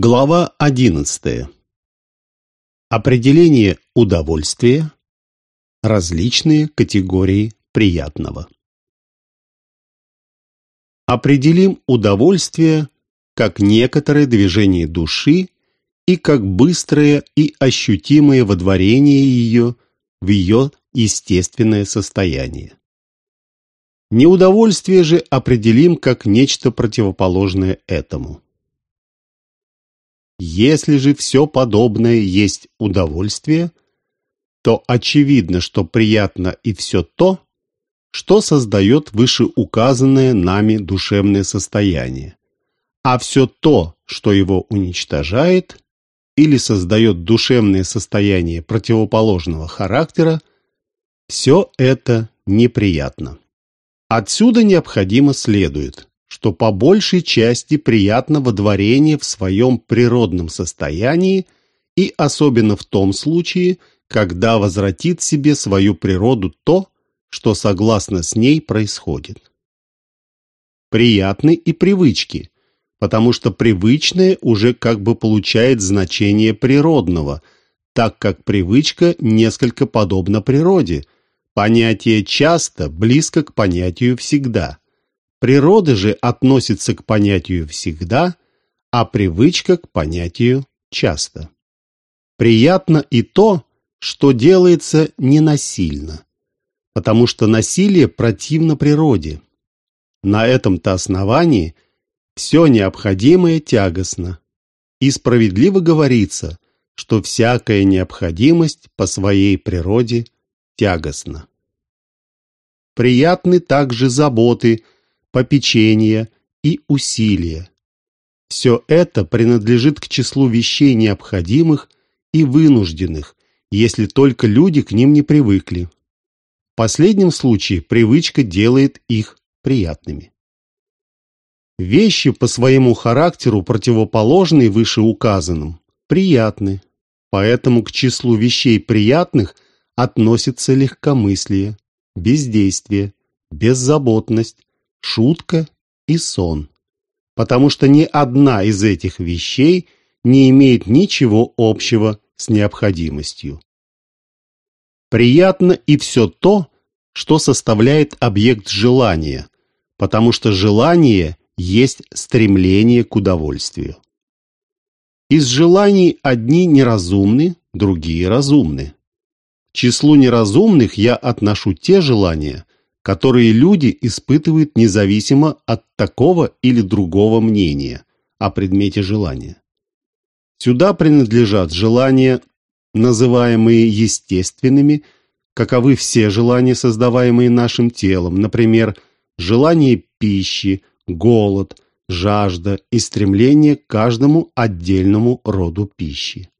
Глава 11. Определение удовольствия. Различные категории приятного. Определим удовольствие как некоторое движение души и как быстрое и ощутимое водворение ее в ее естественное состояние. Неудовольствие же определим как нечто противоположное этому. Если же все подобное есть удовольствие, то очевидно, что приятно и все то, что создает вышеуказанное нами душевное состояние, а все то, что его уничтожает или создает душевное состояние противоположного характера, все это неприятно. Отсюда необходимо следует, что по большей части приятно водворение в своем природном состоянии и особенно в том случае, когда возвратит себе свою природу то, что согласно с ней происходит. Приятны и привычки, потому что привычное уже как бы получает значение природного, так как привычка несколько подобна природе, понятие часто близко к понятию всегда – Природа же относится к понятию «всегда», а привычка к понятию «часто». Приятно и то, что делается ненасильно, потому что насилие противно природе. На этом-то основании все необходимое тягостно, и справедливо говорится, что всякая необходимость по своей природе тягостна. Приятны также заботы – попечение и усилие. Все это принадлежит к числу вещей необходимых и вынужденных, если только люди к ним не привыкли. В последнем случае привычка делает их приятными. Вещи по своему характеру, противоположные вышеуказанным, приятны, поэтому к числу вещей приятных относится легкомыслие, бездействие, беззаботность, шутка и сон, потому что ни одна из этих вещей не имеет ничего общего с необходимостью. Приятно и все то, что составляет объект желания, потому что желание есть стремление к удовольствию. Из желаний одни неразумны, другие разумны. К числу неразумных я отношу те желания, которые люди испытывают независимо от такого или другого мнения о предмете желания. Сюда принадлежат желания, называемые естественными, каковы все желания, создаваемые нашим телом, например, желание пищи, голод, жажда и стремление к каждому отдельному роду пищи.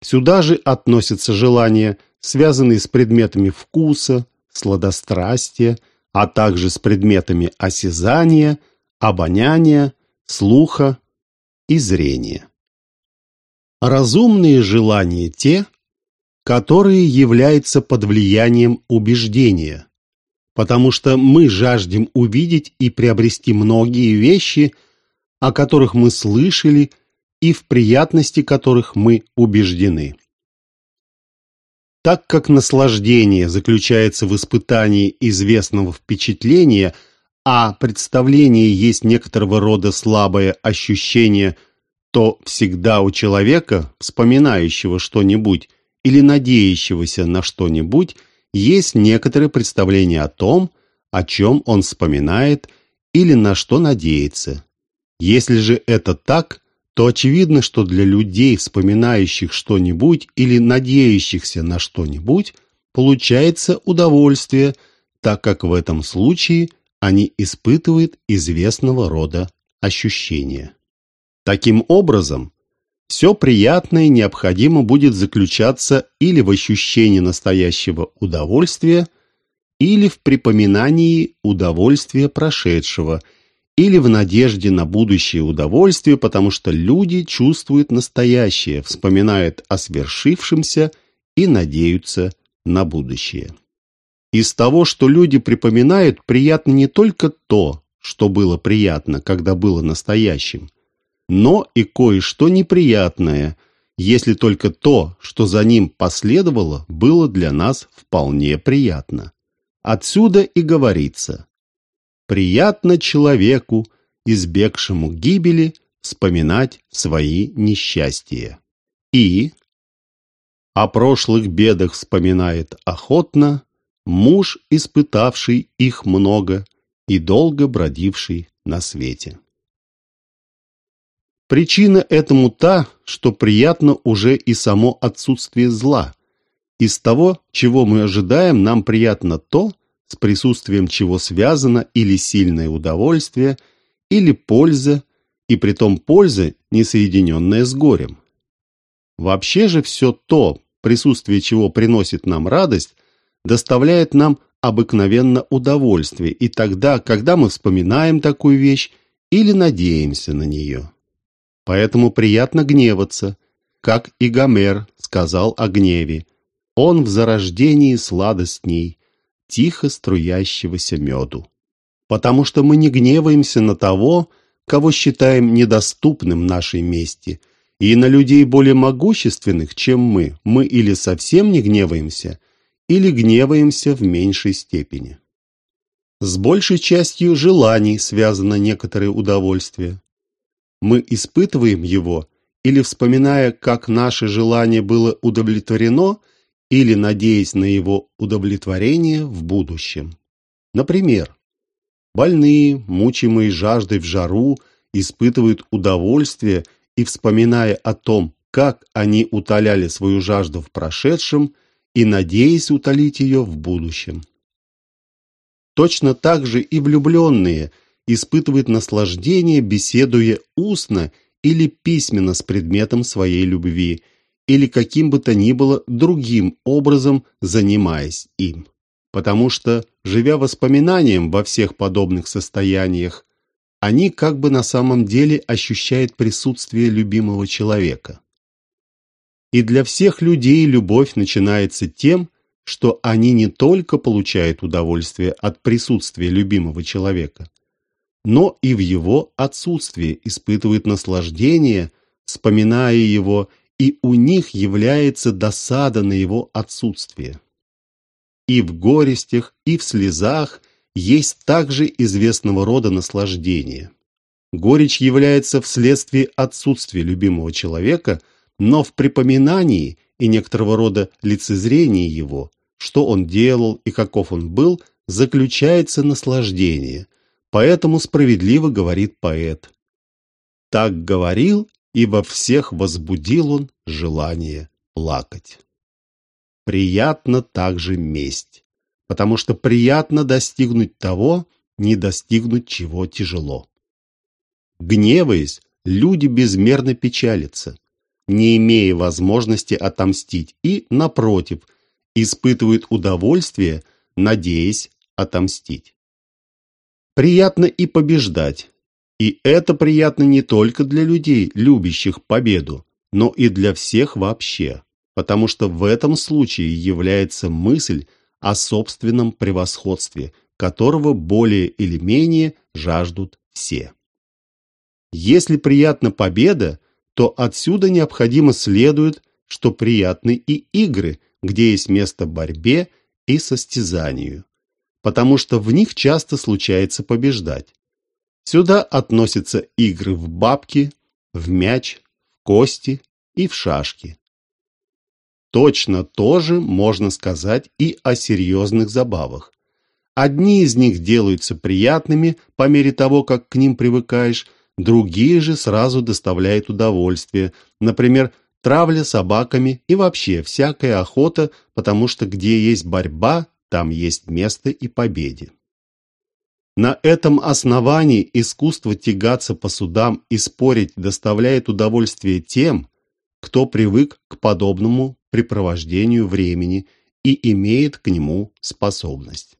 Сюда же относятся желания, связанные с предметами вкуса, сладострастия, а также с предметами осязания, обоняния, слуха и зрения. Разумные желания те, которые являются под влиянием убеждения, потому что мы жаждем увидеть и приобрести многие вещи, о которых мы слышали и в приятности которых мы убеждены. Так как наслаждение заключается в испытании известного впечатления, а представление есть некоторого рода слабое ощущение, то всегда у человека, вспоминающего что-нибудь или надеющегося на что-нибудь, есть некоторое представление о том, о чем он вспоминает или на что надеется. Если же это так, то очевидно, что для людей, вспоминающих что-нибудь или надеющихся на что-нибудь, получается удовольствие, так как в этом случае они испытывают известного рода ощущения. Таким образом, все приятное необходимо будет заключаться или в ощущении настоящего удовольствия, или в припоминании удовольствия прошедшего – или в надежде на будущее удовольствие, потому что люди чувствуют настоящее, вспоминают о свершившемся и надеются на будущее. Из того, что люди припоминают, приятно не только то, что было приятно, когда было настоящим, но и кое-что неприятное, если только то, что за ним последовало, было для нас вполне приятно. Отсюда и говорится «Приятно человеку, избегшему гибели, вспоминать свои несчастья». И о прошлых бедах вспоминает охотно муж, испытавший их много и долго бродивший на свете. Причина этому та, что приятно уже и само отсутствие зла. Из того, чего мы ожидаем, нам приятно то, с присутствием чего связано или сильное удовольствие, или польза, и притом польза, не соединенная с горем. Вообще же все то, присутствие чего приносит нам радость, доставляет нам обыкновенно удовольствие и тогда, когда мы вспоминаем такую вещь или надеемся на нее. Поэтому приятно гневаться, как и Гомер сказал о гневе. Он в зарождении сладостней, тихо струящегося меду. Потому что мы не гневаемся на того, кого считаем недоступным нашей мести, и на людей более могущественных, чем мы, мы или совсем не гневаемся, или гневаемся в меньшей степени. С большей частью желаний связано некоторое удовольствие. Мы испытываем его, или вспоминая, как наше желание было удовлетворено, или надеясь на его удовлетворение в будущем. Например, больные, мучимые жаждой в жару, испытывают удовольствие – и вспоминая о том, как они утоляли свою жажду в прошедшем и надеясь утолить ее в будущем. Точно так же и влюбленные испытывают наслаждение, беседуя устно или письменно с предметом своей любви, или каким бы то ни было другим образом занимаясь им. Потому что, живя воспоминанием во всех подобных состояниях, они как бы на самом деле ощущают присутствие любимого человека. И для всех людей любовь начинается тем, что они не только получают удовольствие от присутствия любимого человека, но и в его отсутствии испытывают наслаждение, вспоминая его, и у них является досада на его отсутствие. И в горестях, и в слезах – есть также известного рода наслаждение. Горечь является вследствие отсутствия любимого человека, но в припоминании и некоторого рода лицезрении его, что он делал и каков он был, заключается наслаждение. Поэтому справедливо говорит поэт. Так говорил, и во всех возбудил он желание плакать. Приятно также месть потому что приятно достигнуть того, не достигнуть чего тяжело. Гневаясь, люди безмерно печалятся, не имея возможности отомстить и, напротив, испытывают удовольствие, надеясь отомстить. Приятно и побеждать, и это приятно не только для людей, любящих победу, но и для всех вообще, потому что в этом случае является мысль, о собственном превосходстве, которого более или менее жаждут все. Если приятна победа, то отсюда необходимо следует, что приятны и игры, где есть место борьбе и состязанию, потому что в них часто случается побеждать. Сюда относятся игры в бабки, в мяч, в кости и в шашки. Точно то же можно сказать и о серьезных забавах. Одни из них делаются приятными по мере того, как к ним привыкаешь, другие же сразу доставляют удовольствие. Например, травля собаками и вообще всякая охота, потому что где есть борьба, там есть место и победе. На этом основании искусство тягаться по судам и спорить доставляет удовольствие тем, кто привык к подобному препровождению времени и имеет к нему способность.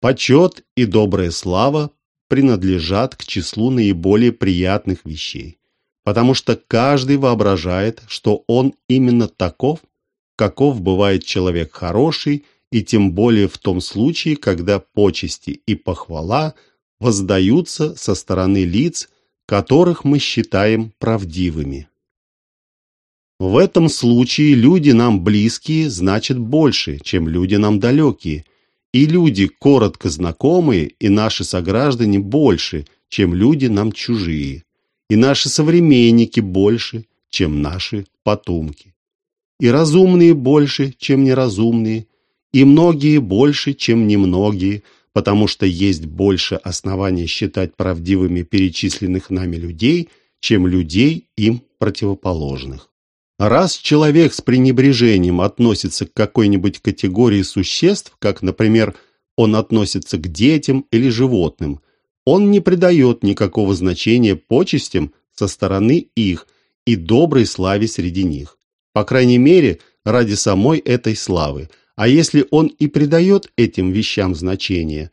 Почет и добрая слава принадлежат к числу наиболее приятных вещей, потому что каждый воображает, что он именно таков, каков бывает человек хороший, и тем более в том случае, когда почести и похвала воздаются со стороны лиц, которых мы считаем правдивыми. В этом случае люди нам близкие значат больше, чем люди нам далекие, и люди, коротко знакомые, и наши сограждане больше, чем люди нам чужие, и наши современники больше, чем наши потомки, и разумные больше, чем неразумные, и многие больше, чем немногие, потому что есть больше оснований считать правдивыми перечисленных нами людей, чем людей им противоположных. Раз человек с пренебрежением относится к какой-нибудь категории существ, как, например, он относится к детям или животным, он не придает никакого значения почестям со стороны их и доброй славе среди них. По крайней мере, ради самой этой славы. А если он и придает этим вещам значение,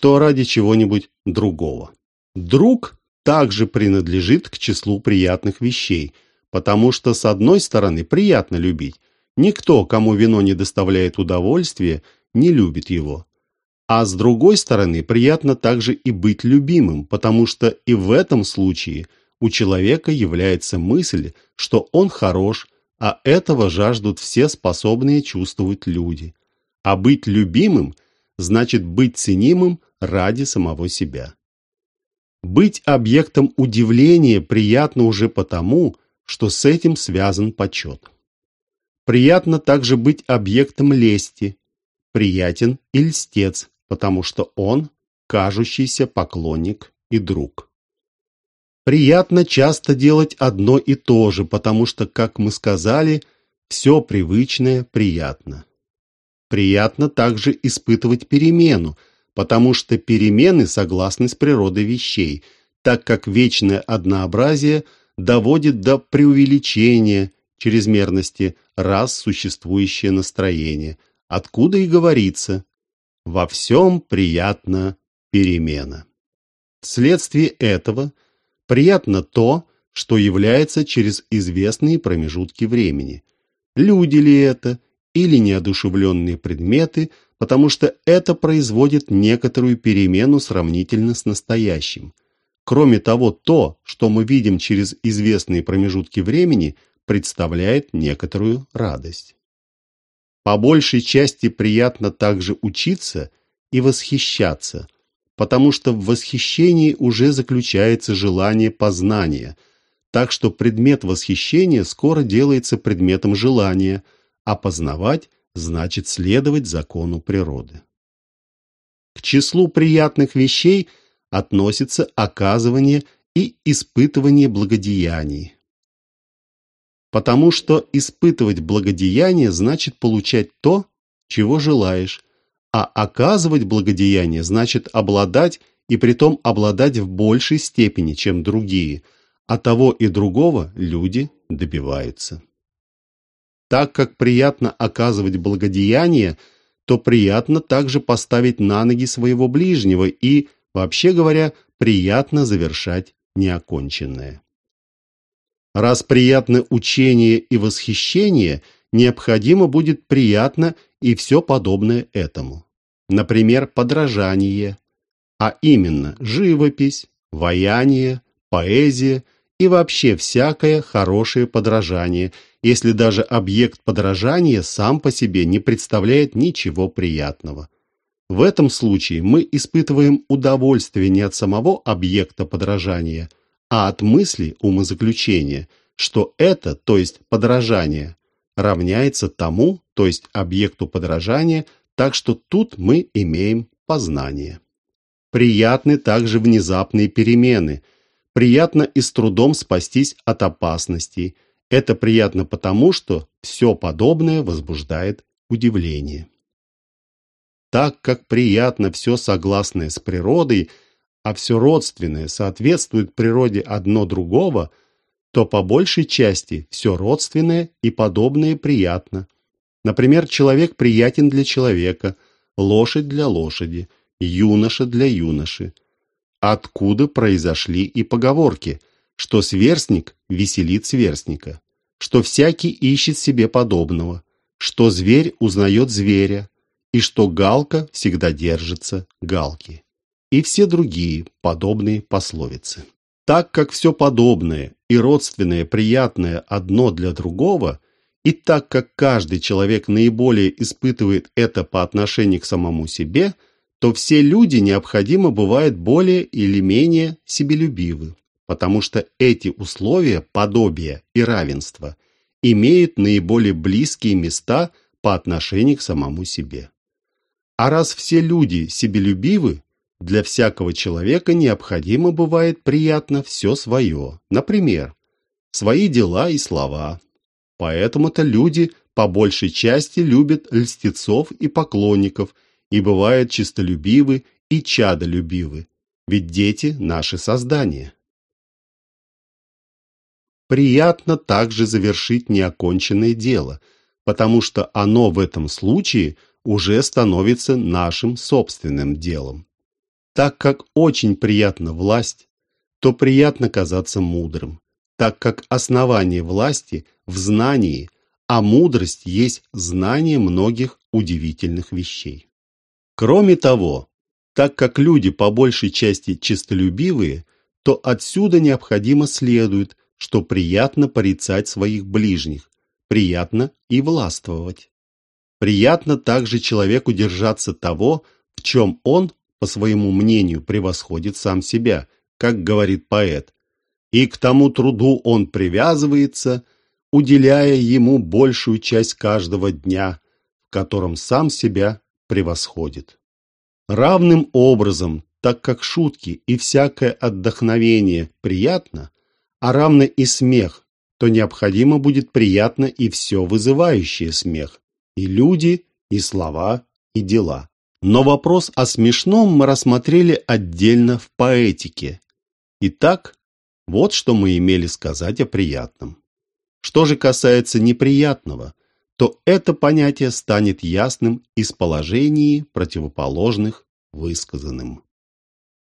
то ради чего-нибудь другого. Друг также принадлежит к числу приятных вещей – потому что, с одной стороны, приятно любить. Никто, кому вино не доставляет удовольствия, не любит его. А с другой стороны, приятно также и быть любимым, потому что и в этом случае у человека является мысль, что он хорош, а этого жаждут все способные чувствовать люди. А быть любимым значит быть ценимым ради самого себя. Быть объектом удивления приятно уже потому, что с этим связан почет. Приятно также быть объектом лести. Приятен и льстец, потому что он кажущийся поклонник и друг. Приятно часто делать одно и то же, потому что, как мы сказали, все привычное приятно. Приятно также испытывать перемену, потому что перемены согласны с природой вещей, так как вечное однообразие – доводит до преувеличения чрезмерности раз существующее настроение, откуда и говорится «во всем приятна перемена». Вследствие этого приятно то, что является через известные промежутки времени. Люди ли это или неодушевленные предметы, потому что это производит некоторую перемену сравнительно с настоящим. Кроме того, то, что мы видим через известные промежутки времени, представляет некоторую радость. По большей части приятно также учиться и восхищаться, потому что в восхищении уже заключается желание познания, так что предмет восхищения скоро делается предметом желания, а познавать значит следовать закону природы. К числу приятных вещей – относится оказывание и испытывание благодеяний. Потому что испытывать благодеяние значит получать то, чего желаешь, а оказывать благодеяние значит обладать и притом обладать в большей степени, чем другие, а того и другого люди добиваются. Так как приятно оказывать благодеяние, то приятно также поставить на ноги своего ближнего и Вообще говоря, приятно завершать неоконченное. Раз приятно учение и восхищение, необходимо будет приятно и все подобное этому. Например, подражание, а именно живопись, ваяние, поэзия и вообще всякое хорошее подражание, если даже объект подражания сам по себе не представляет ничего приятного. В этом случае мы испытываем удовольствие не от самого объекта подражания, а от мысли умозаключения, что это, то есть подражание, равняется тому, то есть объекту подражания, так что тут мы имеем познание. Приятны также внезапные перемены. Приятно и с трудом спастись от опасностей. Это приятно потому, что все подобное возбуждает удивление так как приятно все согласное с природой, а все родственное соответствует природе одно другого, то по большей части все родственное и подобное приятно. Например, человек приятен для человека, лошадь для лошади, юноша для юноши. Откуда произошли и поговорки, что сверстник веселит сверстника, что всякий ищет себе подобного, что зверь узнает зверя, и что галка всегда держится галки, и все другие подобные пословицы. Так как все подобное и родственное приятное одно для другого, и так как каждый человек наиболее испытывает это по отношению к самому себе, то все люди необходимо бывают более или менее себелюбивы, потому что эти условия подобия и равенства имеют наиболее близкие места по отношению к самому себе. А раз все люди себелюбивы, для всякого человека необходимо бывает приятно все свое. Например, свои дела и слова. Поэтому-то люди по большей части любят льстецов и поклонников и бывают чистолюбивы и чадолюбивы, ведь дети – наши создания. Приятно также завершить неоконченное дело, потому что оно в этом случае уже становится нашим собственным делом. Так как очень приятна власть, то приятно казаться мудрым, так как основание власти в знании, а мудрость есть знание многих удивительных вещей. Кроме того, так как люди по большей части честолюбивые, то отсюда необходимо следует, что приятно порицать своих ближних, приятно и властвовать. Приятно также человеку держаться того, в чем он по своему мнению, превосходит сам себя, как говорит поэт, и к тому труду он привязывается, уделяя ему большую часть каждого дня, в котором сам себя превосходит. Равным образом, так как шутки и всякое отдохновение приятно, а равно и смех, то необходимо будет приятно и все вызывающее смех, и люди, и слова, и дела. Но вопрос о смешном мы рассмотрели отдельно в поэтике. Итак, вот что мы имели сказать о приятном. Что же касается неприятного, то это понятие станет ясным из положений противоположных высказанным.